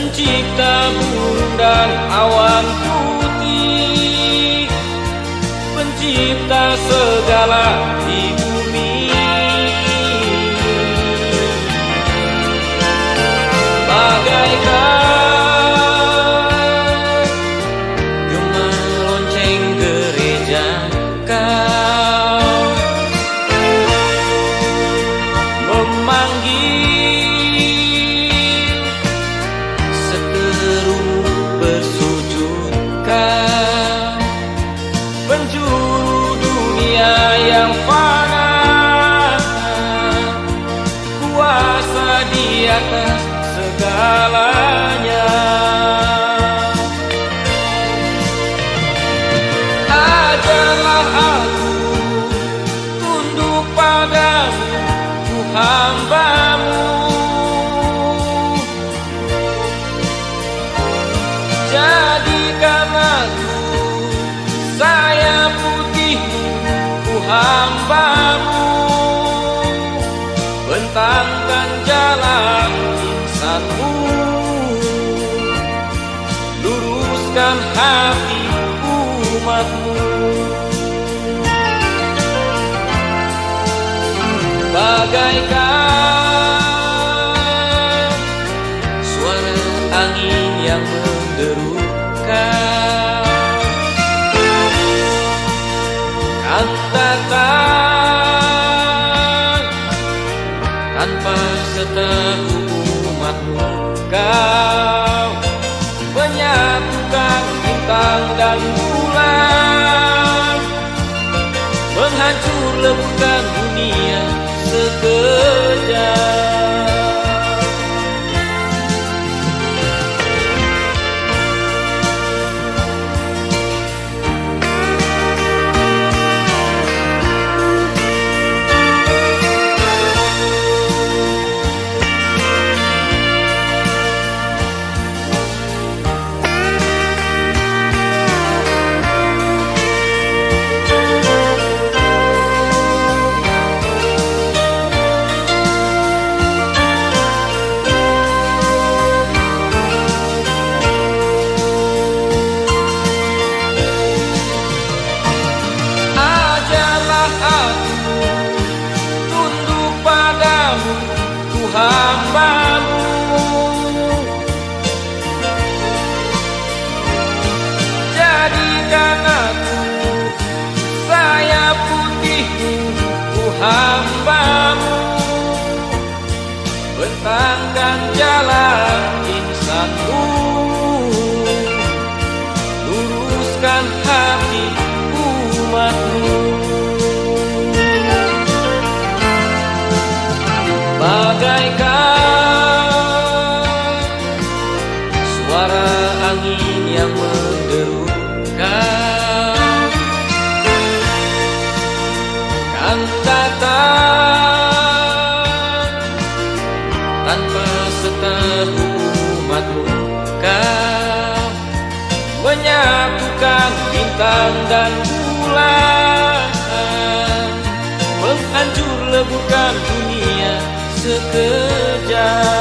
Pencipta dan awan putih Pencipta segala hidup atas segalanya. Ajarlah aku tunduk padamu ku hambamu. Jadikan aku saya putihmu ku hambamu Luruskan hati umatmu. Bagaikan suara angin yang menderukan Katakan tanpa setahu umatmu kau dan bulan. Menghancur lebukan dunia sekejap hambamu. Bentangkan jalan insanmu Luruskan hati umatmu. Bagaikan suara angin yang menderukan kantatan tanpa setahu umatmu kau menyatukan bintang dan bulan menghancur lebukan dunia sekejap